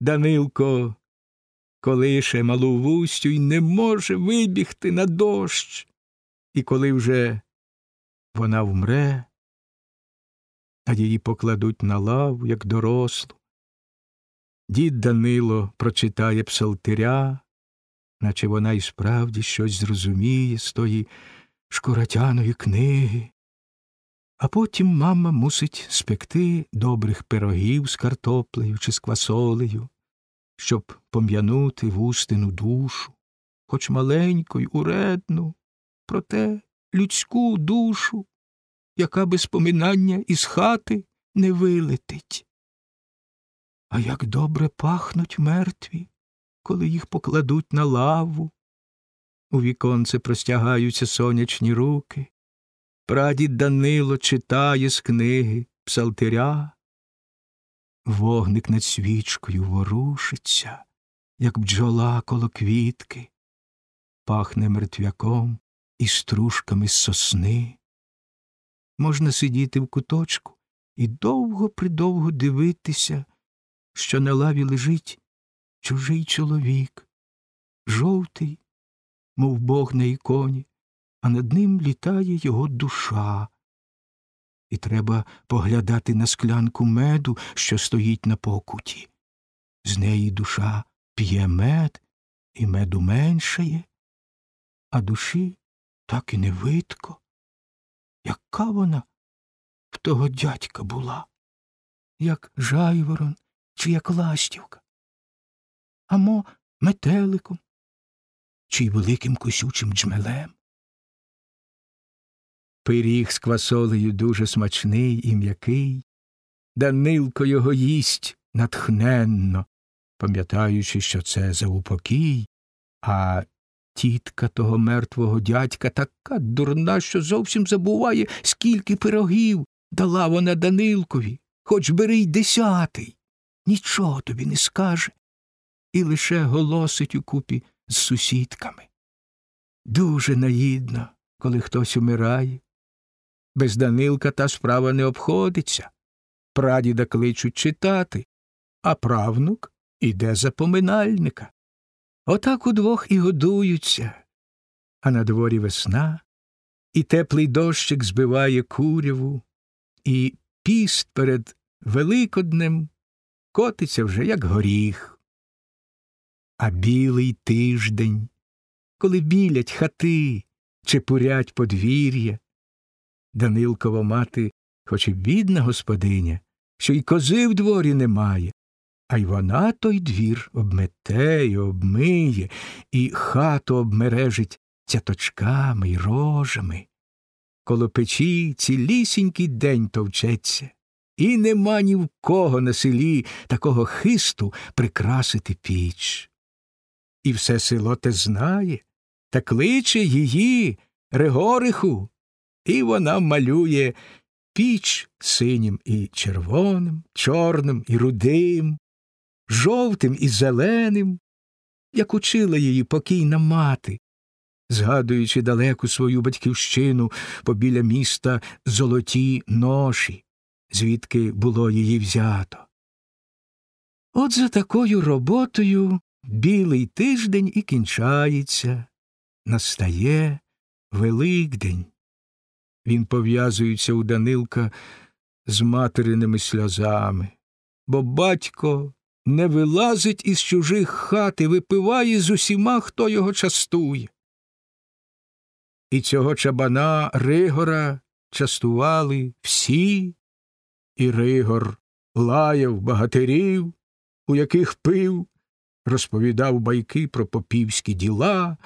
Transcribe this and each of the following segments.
Данилко колише малу вустю й не може вибігти на дощ. І коли вже вона вмре, а її покладуть на лаву, як дорослу, дід Данило прочитає псалтиря, наче вона і справді щось зрозуміє з тої шкуратяної книги. А потім мама мусить спекти добрих пирогів з картоплею чи з квасолею, щоб пом'янути вустину душу, хоч маленьку й уредну, проте людську душу, яка без поминання із хати не вилетить. А як добре пахнуть мертві, коли їх покладуть на лаву. У віконце простягаються сонячні руки. Прадід Данило читає з книги псалтиря. Вогник над свічкою ворушиться, як бджола коло квітки, пахне мертвяком і стружками з сосни. Можна сидіти в куточку і довго придовго дивитися, що на лаві лежить чужий чоловік, жовтий, мов бог на іконі, а над ним літає його душа. І треба поглядати на склянку меду, що стоїть на покуті. З неї душа п'є мед, і меду меншає, а душі так і не видко. Яка вона в того дядька була, як жайворон чи як ластівка, а мо метеликом чи великим косючим джмелем. Пиріг з квасолею дуже смачний і м'який, Данилко його їсть натхненно, пам'ятаючи, що це за упокій, а тітка того мертвого дядька така дурна, що зовсім забуває, скільки пирогів дала вона Данилкові, хоч бери й десятий. Нічого тобі не скаже і лише голосить у купі з сусідками. Дуже наїдно, коли хтось умирає. Без Данилка та справа не обходиться. Прадіда кличуть читати, а правнук іде за поминальника. Отак удвох і годуються. А на дворі весна, і теплий дощик збиває куряву, і піст перед Великоднем котиться вже, як горіх. А білий тиждень, коли білять хати, чепурять подвір'я, Данилкова мати, хоч і бідна господиня, що й кози в дворі немає, а й вона той двір обмете й обмиє, і хату обмережить цяточками й рожами. Коло печі цілісінький день товчеться, і нема ні в кого на селі такого хисту прикрасити піч. І все село те знає та кличе її, Регориху, і вона малює піч синім і червоним, чорним і рудим, жовтим і зеленим, як учила її покійна мати, згадуючи далеку свою батьківщину побіля міста золоті ноші, звідки було її взято. От за такою роботою білий тиждень і кінчається, настає Великдень. Він пов'язується у Данилка з материними сльозами, бо батько не вилазить із чужих хат і випиває з усіма, хто його частує. І цього чабана Ригора частували всі, і Ригор лаяв багатирів, у яких пив, розповідав байки про попівські діла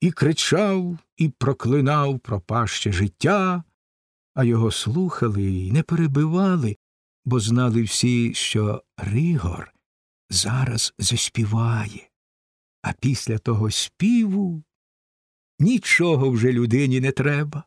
і кричав, і проклинав пропаще життя, а його слухали і не перебивали, бо знали всі, що Ригор зараз заспіває, а після того співу нічого вже людині не треба.